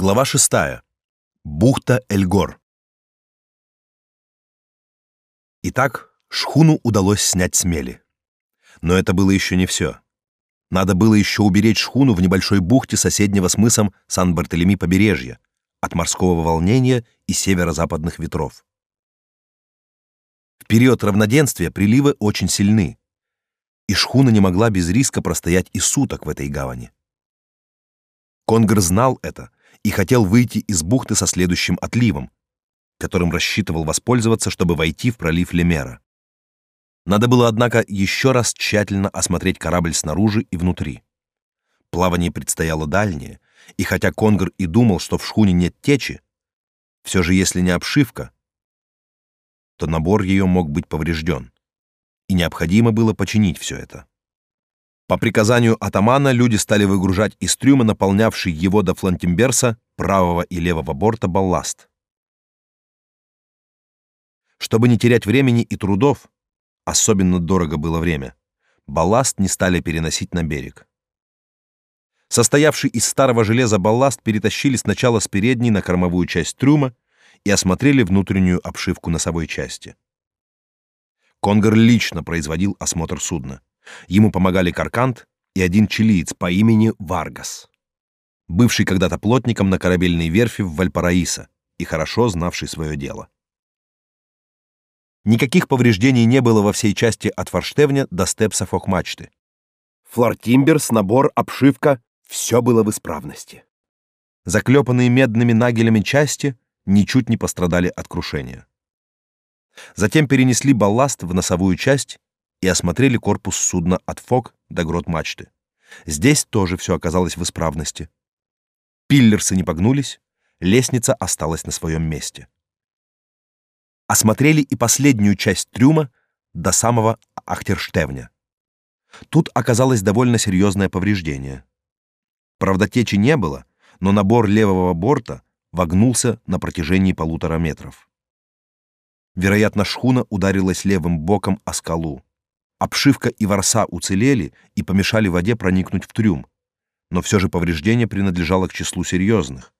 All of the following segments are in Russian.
Глава 6. Бухта Эльгор. Итак, шхуну удалось снять с мели. Но это было еще не все. Надо было еще уберечь шхуну в небольшой бухте соседнего с мысом Сан-Бартелеми побережья от морского волнения и северо-западных ветров. В период равноденствия приливы очень сильны, и шхуна не могла без риска простоять и суток в этой гавани. Конгр знал это и хотел выйти из бухты со следующим отливом, которым рассчитывал воспользоваться, чтобы войти в пролив Лемера. Надо было, однако, еще раз тщательно осмотреть корабль снаружи и внутри. Плавание предстояло дальнее, и хотя Конгр и думал, что в шхуне нет течи, все же если не обшивка, то набор ее мог быть поврежден, и необходимо было починить все это. По приказанию атамана люди стали выгружать из трюма, наполнявший его до флантимберса, правого и левого борта балласт. Чтобы не терять времени и трудов, особенно дорого было время, балласт не стали переносить на берег. Состоявший из старого железа балласт перетащили сначала с передней на кормовую часть трюма и осмотрели внутреннюю обшивку носовой части. Конгре лично производил осмотр судна. Ему помогали Каркант и один чилиец по имени Варгас, бывший когда-то плотником на корабельной верфи в Вальпараисо и хорошо знавший свое дело. Никаких повреждений не было во всей части от форштевня до степса фокмачты. Флортимберс, набор, обшивка — все было в исправности. Заклепанные медными нагелями части ничуть не пострадали от крушения. Затем перенесли балласт в носовую часть и осмотрели корпус судна от фок до грот мачты. Здесь тоже все оказалось в исправности. Пиллерсы не погнулись, лестница осталась на своем месте. Осмотрели и последнюю часть трюма до самого Ахтерштевня. Тут оказалось довольно серьезное повреждение. Правда, течи не было, но набор левого борта вогнулся на протяжении полутора метров. Вероятно, шхуна ударилась левым боком о скалу. Обшивка и ворса уцелели и помешали воде проникнуть в трюм, но все же повреждение принадлежало к числу серьезных,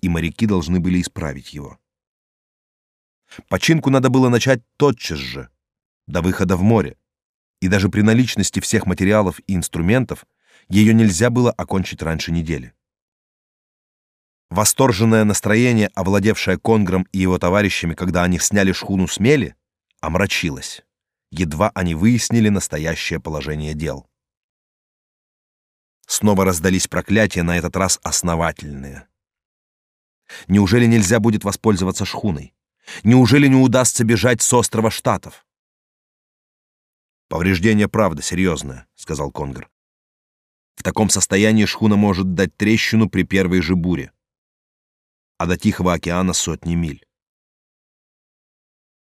и моряки должны были исправить его. Починку надо было начать тотчас же, до выхода в море, и даже при наличности всех материалов и инструментов ее нельзя было окончить раньше недели. Восторженное настроение, овладевшее Конгром и его товарищами, когда они сняли шхуну с мели, омрачилось едва они выяснили настоящее положение дел. Снова раздались проклятия, на этот раз основательные. Неужели нельзя будет воспользоваться шхуной? Неужели не удастся бежать с острова Штатов? Повреждение правда серьезное, сказал Конгр. В таком состоянии шхуна может дать трещину при первой же буре. А до Тихого океана сотни миль.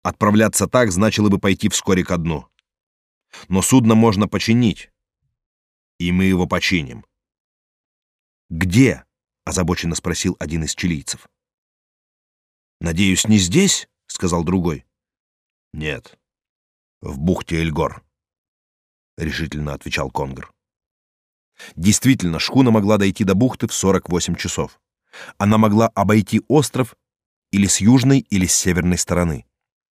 Отправляться так значило бы пойти вскоре ко дну. Но судно можно починить, и мы его починим. Где? озабоченно спросил один из чилийцев. Надеюсь, не здесь, сказал другой. Нет. В бухте Эльгор, решительно отвечал Конгр. Действительно, шхуна могла дойти до бухты в 48 часов. Она могла обойти остров или с южной, или с северной стороны.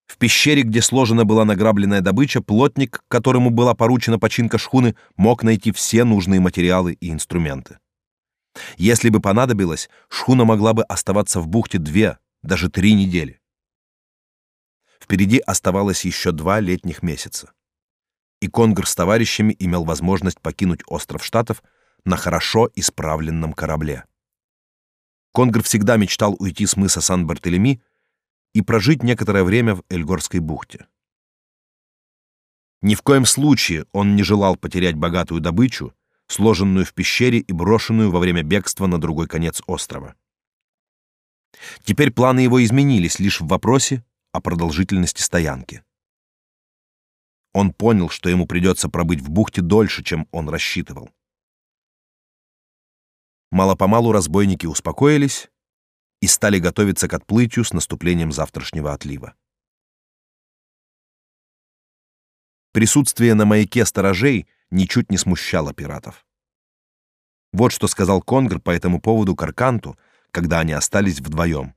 В пещере, где сложена была награбленная добыча, плотник, которому была поручена починка шхуны, мог найти все нужные материалы и инструменты. Если бы понадобилось, шхуна могла бы оставаться в бухте две, даже три недели. Впереди оставалось еще два летних месяца. И Конгр с товарищами имел возможность покинуть остров Штатов на хорошо исправленном корабле. Конгр всегда мечтал уйти с мыса Сан-Бартелеми и прожить некоторое время в Эльгорской бухте. Ни в коем случае он не желал потерять богатую добычу, сложенную в пещере и брошенную во время бегства на другой конец острова. Теперь планы его изменились лишь в вопросе о продолжительности стоянки. Он понял, что ему придется пробыть в бухте дольше, чем он рассчитывал. Мало-помалу разбойники успокоились и стали готовиться к отплытию с наступлением завтрашнего отлива. Присутствие на маяке сторожей ничуть не смущало пиратов. Вот что сказал Конгр по этому поводу Карканту, когда они остались вдвоем.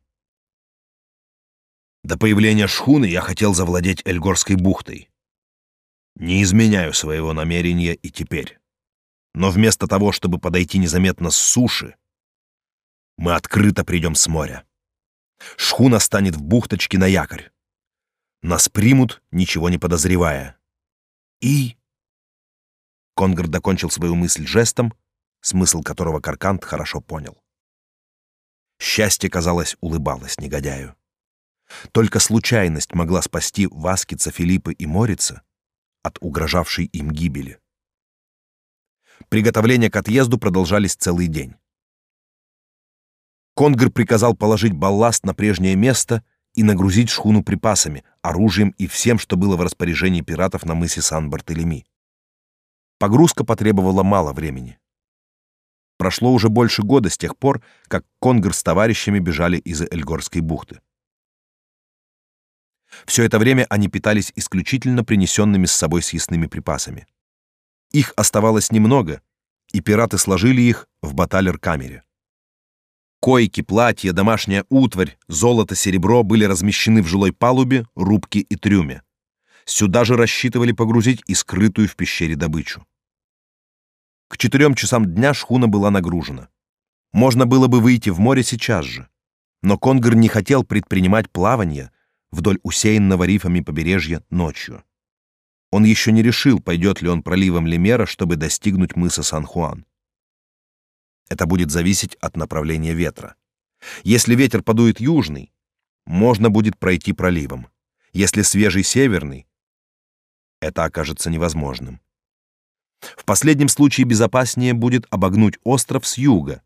До появления шхуны я хотел завладеть Эльгорской бухтой. Не изменяю своего намерения и теперь. Но вместо того, чтобы подойти незаметно с суши, мы открыто придем с моря. Шхуна станет в бухточке на якорь. Нас примут, ничего не подозревая. И... Конгр докончил свою мысль жестом, смысл которого Каркант хорошо понял. Счастье, казалось, улыбалось негодяю. Только случайность могла спасти Васкица, Филиппа и Морица от угрожавшей им гибели. Приготовления к отъезду продолжались целый день. Конгр приказал положить балласт на прежнее место и нагрузить шхуну припасами, оружием и всем, что было в распоряжении пиратов на мысе Сан-Бартелеми. Погрузка потребовала мало времени. Прошло уже больше года с тех пор, как Конгр с товарищами бежали из Эльгорской бухты. Все это время они питались исключительно принесенными с собой съестными припасами. Их оставалось немного, и пираты сложили их в баталер-камере. Койки, платья, домашняя утварь, золото, серебро были размещены в жилой палубе, рубке и трюме. Сюда же рассчитывали погрузить и скрытую в пещере добычу. К четырем часам дня шхуна была нагружена. Можно было бы выйти в море сейчас же, но Конгр не хотел предпринимать плавание вдоль усеянного рифами побережья ночью. Он еще не решил, пойдет ли он проливом Лемера, чтобы достигнуть мыса Сан-Хуан. Это будет зависеть от направления ветра. Если ветер подует южный, можно будет пройти проливом. Если свежий северный, это окажется невозможным. В последнем случае безопаснее будет обогнуть остров с юга,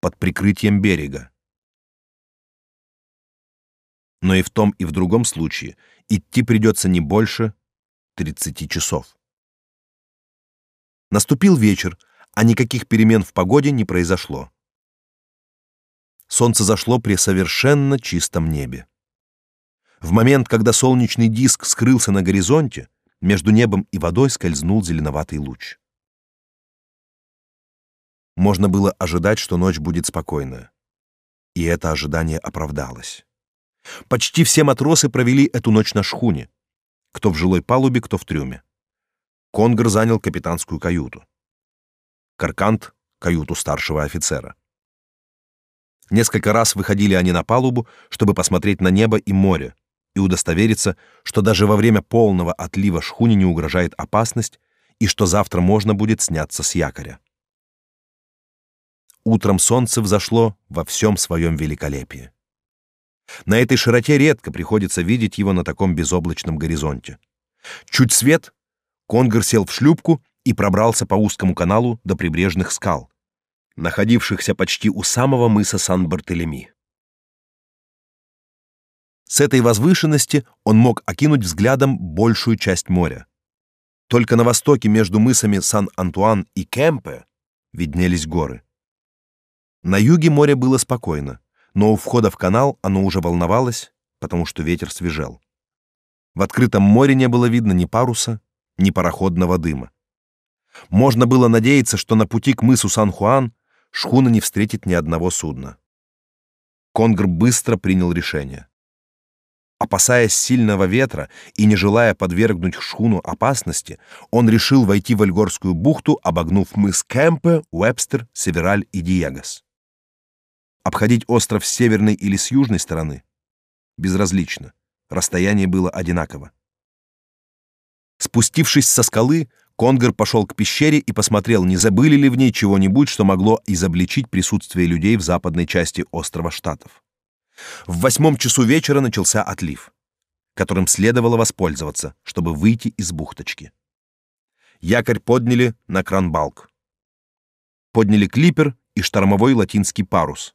под прикрытием берега. Но и в том, и в другом случае идти придется не больше 30 часов. Наступил вечер, а никаких перемен в погоде не произошло. Солнце зашло при совершенно чистом небе. В момент, когда солнечный диск скрылся на горизонте, между небом и водой скользнул зеленоватый луч. Можно было ожидать, что ночь будет спокойная. И это ожидание оправдалось. Почти все матросы провели эту ночь на шхуне, кто в жилой палубе, кто в трюме. Конгр занял капитанскую каюту. Каркант — каюту старшего офицера. Несколько раз выходили они на палубу, чтобы посмотреть на небо и море и удостовериться, что даже во время полного отлива шхуне не угрожает опасность и что завтра можно будет сняться с якоря. Утром солнце взошло во всем своем великолепии. На этой широте редко приходится видеть его на таком безоблачном горизонте. Чуть свет, Конгр сел в шлюпку и пробрался по узкому каналу до прибрежных скал, находившихся почти у самого мыса Сан-Бартелеми. С этой возвышенности он мог окинуть взглядом большую часть моря. Только на востоке между мысами Сан-Антуан и Кемпе виднелись горы. На юге море было спокойно, но у входа в канал оно уже волновалось, потому что ветер свежел. В открытом море не было видно ни паруса, ни пароходного дыма. Можно было надеяться, что на пути к мысу Сан-Хуан шхуна не встретит ни одного судна. Конгр быстро принял решение. Опасаясь сильного ветра и не желая подвергнуть шхуну опасности, он решил войти в Альгорскую бухту, обогнув мыс Кемпе, Уэбстер, Севераль и Диегос. Обходить остров с северной или с южной стороны безразлично. Расстояние было одинаково. Спустившись со скалы, Конгр пошел к пещере и посмотрел, не забыли ли в ней чего-нибудь, что могло изобличить присутствие людей в западной части острова Штатов. В восьмом часу вечера начался отлив, которым следовало воспользоваться, чтобы выйти из бухточки. Якорь подняли на кранбалк. Подняли клипер и штормовой латинский парус.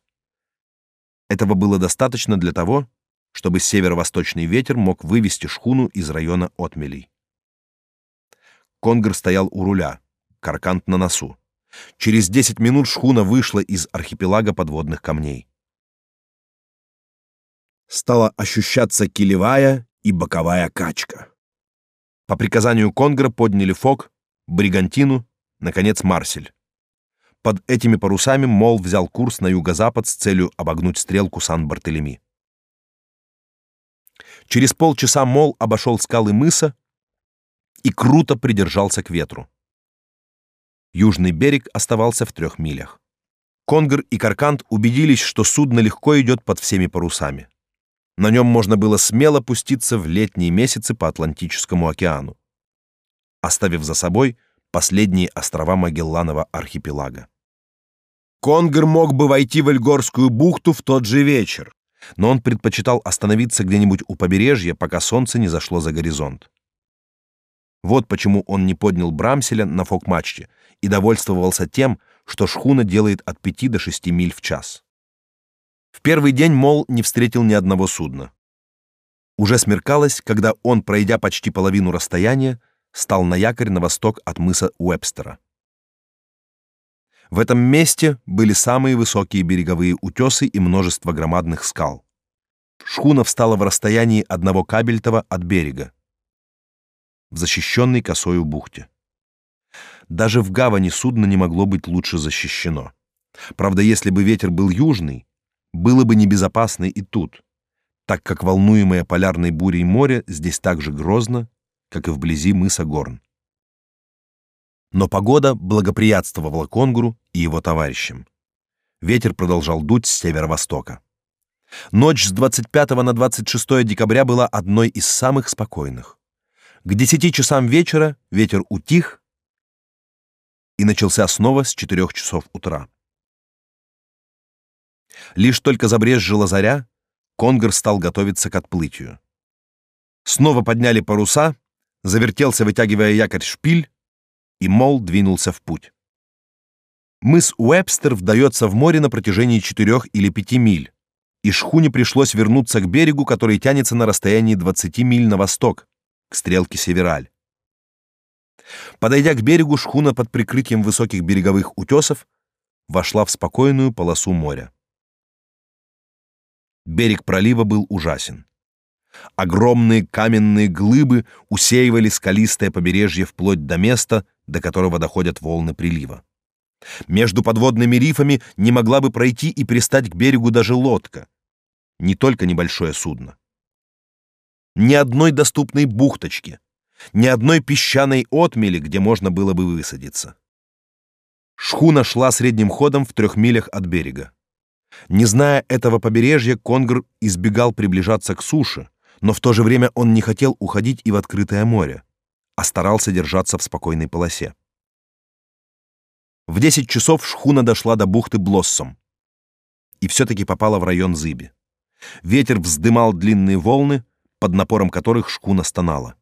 Этого было достаточно для того, чтобы северо-восточный ветер мог вывести шхуну из района отмелей. Конгр стоял у руля, каркант на носу. Через 10 минут шхуна вышла из архипелага подводных камней. Стала ощущаться килевая и боковая качка. По приказанию Конгра подняли фок, бригантину, наконец Марсель. под этими парусами Мол взял курс на юго-запад с целью обогнуть стрелку Сан-Бартелеми. Через полчаса Мол обошел скалы мыса и круто придержался к ветру. Южный берег оставался в трех милях. Конгр и Каркант убедились, что судно легко идет под всеми парусами. На нем можно было смело пуститься в летние месяцы по Атлантическому океану, оставив за собой последние острова Магелланова архипелага. Конгр мог бы войти в Эльгорскую бухту в тот же вечер, но он предпочитал остановиться где-нибудь у побережья, пока солнце не зашло за горизонт. Вот почему он не поднял Брамселя на фок-мачте и довольствовался тем, что шхуна делает от 5 до 6 миль в час. В первый день Мол не встретил ни одного судна. Уже смеркалось, когда он, пройдя почти половину расстояния, стал на якорь на восток от мыса Уэбстера. В этом месте были самые высокие береговые утесы и множество громадных скал. Шхуна встала в расстоянии одного кабельтова от берега, в защищенной косою бухте. Даже в гавани судно не могло быть лучше защищено. Правда, если бы ветер был южный, было бы небезопасно и тут, так как волнуемое полярной бурей море здесь так же грозно, как и вблизи мыса Горн. Но погода благоприятствовала Конгуру и его товарищам. Ветер продолжал дуть с северо-востока. Ночь с 25 на 26 декабря была одной из самых спокойных. К 10 часам вечера ветер утих, и начался снова с четырех часов утра. Лишь только забрезжила заря, Конгр стал готовиться к отплытию. Снова подняли паруса, завертелся, вытягивая якорь шпиль, и Мол двинулся в путь. Мыс Уэбстер вдается в море на протяжении четырех или пяти миль, и шхуне пришлось вернуться к берегу, который тянется на расстоянии 20 миль на восток, к стрелке Севераль. Подойдя к берегу, шхуна под прикрытием высоких береговых утесов вошла в спокойную полосу моря. Берег пролива был ужасен. Огромные каменные глыбы усеивали скалистое побережье вплоть до места, до которого доходят волны прилива. Между подводными рифами не могла бы пройти и пристать к берегу даже лодка, не только небольшое судно. Ни одной доступной бухточки, ни одной песчаной отмели, где можно было бы высадиться. Шхуна шла средним ходом в трех милях от берега. Не зная этого побережья, Конгр избегал приближаться к суше, но в то же время он не хотел уходить и в открытое море, а старался держаться в спокойной полосе. В 10 часов шхуна дошла до бухты Блоссом и все-таки попала в район Зыби. Ветер вздымал длинные волны, под напором которых шхуна стонала.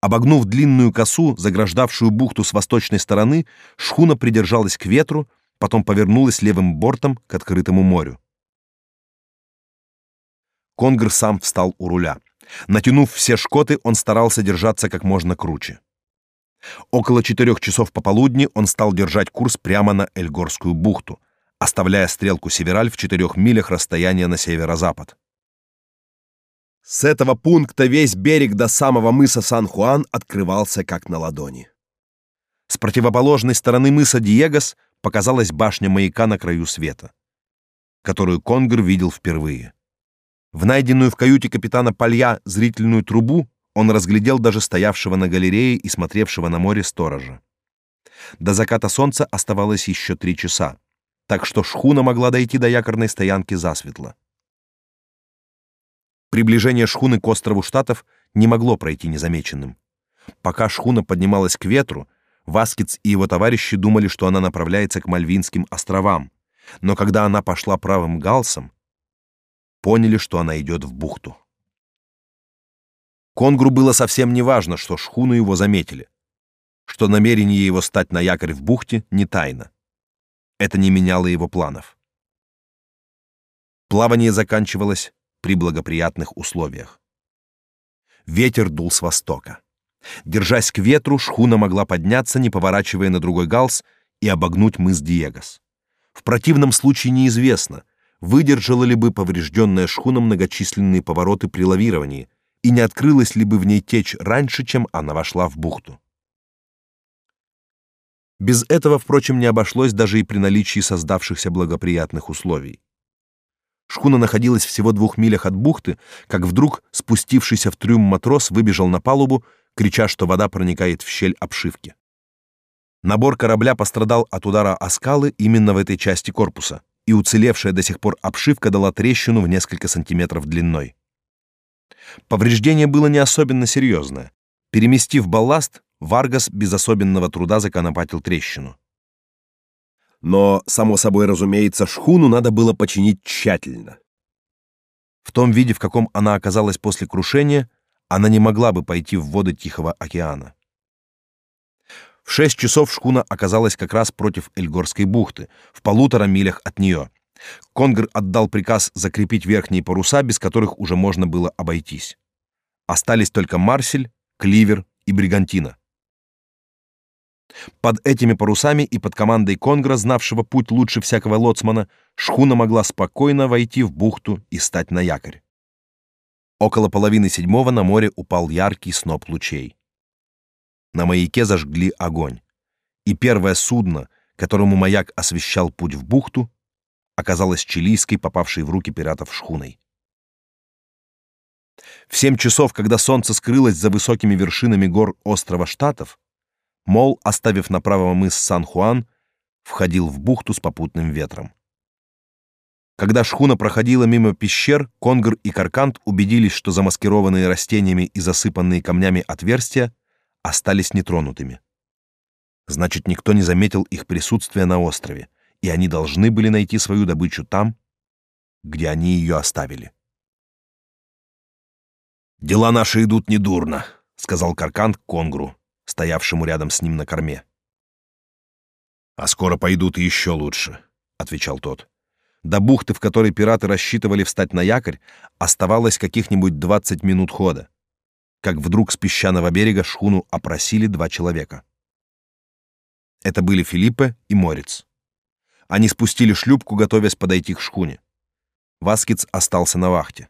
Обогнув длинную косу, заграждавшую бухту с восточной стороны, шхуна придержалась к ветру, потом повернулась левым бортом к открытому морю. Конгр сам встал у руля. Натянув все шкоты, он старался держаться как можно круче. Около четырех часов пополудни он стал держать курс прямо на Эльгорскую бухту, оставляя стрелку Севераль в четырех милях расстояния на северо-запад. С этого пункта весь берег до самого мыса Сан-Хуан открывался как на ладони. С противоположной стороны мыса Диегос показалась башня маяка на краю света, которую Конгр видел впервые. В найденную в каюте капитана Палья зрительную трубу он разглядел даже стоявшего на галерее и смотревшего на море сторожа. До заката солнца оставалось еще три часа, так что шхуна могла дойти до якорной стоянки засветло. Приближение шхуны к острову Штатов не могло пройти незамеченным. Пока шхуна поднималась к ветру, Васкиц и его товарищи думали, что она направляется к Мальвинским островам, но когда она пошла правым галсом, поняли, что она идет в бухту. Конгру было совсем не важно, что шхуну его заметили, что намерение его стать на якорь в бухте не тайна. Это не меняло его планов. Плавание заканчивалось при благоприятных условиях. Ветер дул с востока. Держась к ветру, шхуна могла подняться, не поворачивая на другой галс, и обогнуть мыс Диегос. В противном случае неизвестно, выдержала ли бы поврежденная шхуна многочисленные повороты при лавировании и не открылась ли бы в ней течь раньше, чем она вошла в бухту. Без этого, впрочем, не обошлось даже и при наличии создавшихся благоприятных условий. Шхуна находилась всего двух милях от бухты, как вдруг спустившийся в трюм матрос выбежал на палубу, крича, что вода проникает в щель обшивки. Набор корабля пострадал от удара о скалы именно в этой части корпуса, и уцелевшая до сих пор обшивка дала трещину в несколько сантиметров длиной. Повреждение было не особенно серьезное. Переместив балласт, Варгас без особенного труда законопатил трещину. Но, само собой разумеется, шхуну надо было починить тщательно. В том виде, в каком она оказалась после крушения, она не могла бы пойти в воды Тихого океана. В шесть часов шхуна оказалась как раз против Эльгорской бухты, в полутора милях от нее. Конгр отдал приказ закрепить верхние паруса, без которых уже можно было обойтись. Остались только Марсель, Кливер и Бригантина. Под этими парусами и под командой Конгра, знавшего путь лучше всякого лоцмана, шхуна могла спокойно войти в бухту и стать на якорь. Около половины седьмого на море упал яркий сноп лучей. На маяке зажгли огонь, и первое судно, которому маяк освещал путь в бухту, оказалось чилийской, попавшей в руки пиратов шхуной. В семь часов, когда солнце скрылось за высокими вершинами гор острова Штатов, Мол, оставив направо мыс Сан-Хуан, входил в бухту с попутным ветром. Когда шхуна проходила мимо пещер, Конгр и Каркант убедились, что замаскированные растениями и засыпанные камнями отверстия остались нетронутыми. Значит, никто не заметил их присутствия на острове, и они должны были найти свою добычу там, где они ее оставили. «Дела наши идут недурно», — сказал Каркант Конгру, стоявшему рядом с ним на корме. «А скоро пойдут еще лучше», — отвечал тот. До бухты, в которой пираты рассчитывали встать на якорь, оставалось каких-нибудь двадцать минут хода. Как вдруг с песчаного берега шхуну опросили два человека. Это были Филиппе и Морец. Они спустили шлюпку, готовясь подойти к шхуне. Васкиц остался на вахте.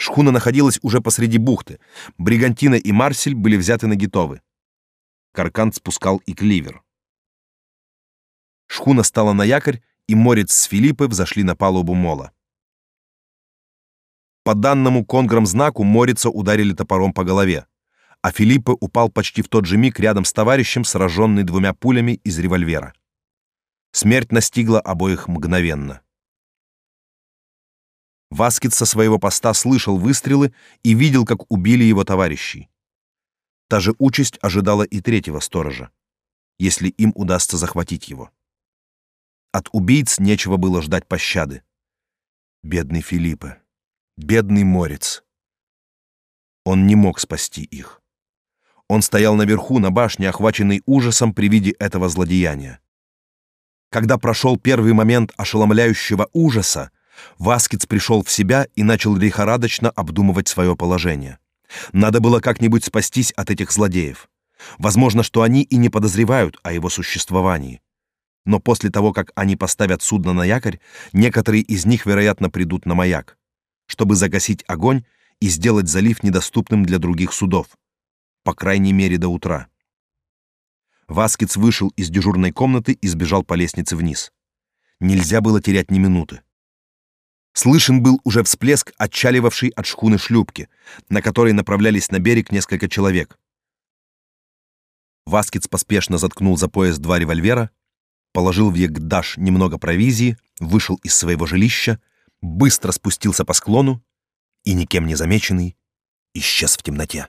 Шхуна находилась уже посреди бухты. Бригантина и Марсель были взяты на гитовы. Каркант спускал и кливер. Шхуна стала на якорь, и Морец с Филиппой взошли на палубу мола. По данному конграм знаку Морица ударили топором по голове, а Филиппа упал почти в тот же миг рядом с товарищем, сраженный двумя пулями из револьвера. Смерть настигла обоих мгновенно. Васкиц со своего поста слышал выстрелы и видел, как убили его товарищей. Та же участь ожидала и третьего сторожа, если им удастся захватить его. От убийц нечего было ждать пощады. Бедный Филиппе, бедный Морец. Он не мог спасти их. Он стоял наверху на башне, охваченный ужасом при виде этого злодеяния. Когда прошел первый момент ошеломляющего ужаса, Васкиц пришел в себя и начал лихорадочно обдумывать свое положение. Надо было как-нибудь спастись от этих злодеев. Возможно, что они и не подозревают о его существовании. Но после того, как они поставят судно на якорь, некоторые из них, вероятно, придут на маяк, чтобы загасить огонь и сделать залив недоступным для других судов, по крайней мере до утра. Васкиц вышел из дежурной комнаты и сбежал по лестнице вниз. Нельзя было терять ни минуты. Слышен был уже всплеск отчаливавшей от шхуны шлюпки, на которой направлялись на берег несколько человек. Васкиц поспешно заткнул за пояс два револьвера, положил в егдаш немного провизии, вышел из своего жилища, быстро спустился по склону и, никем не замеченный, исчез в темноте.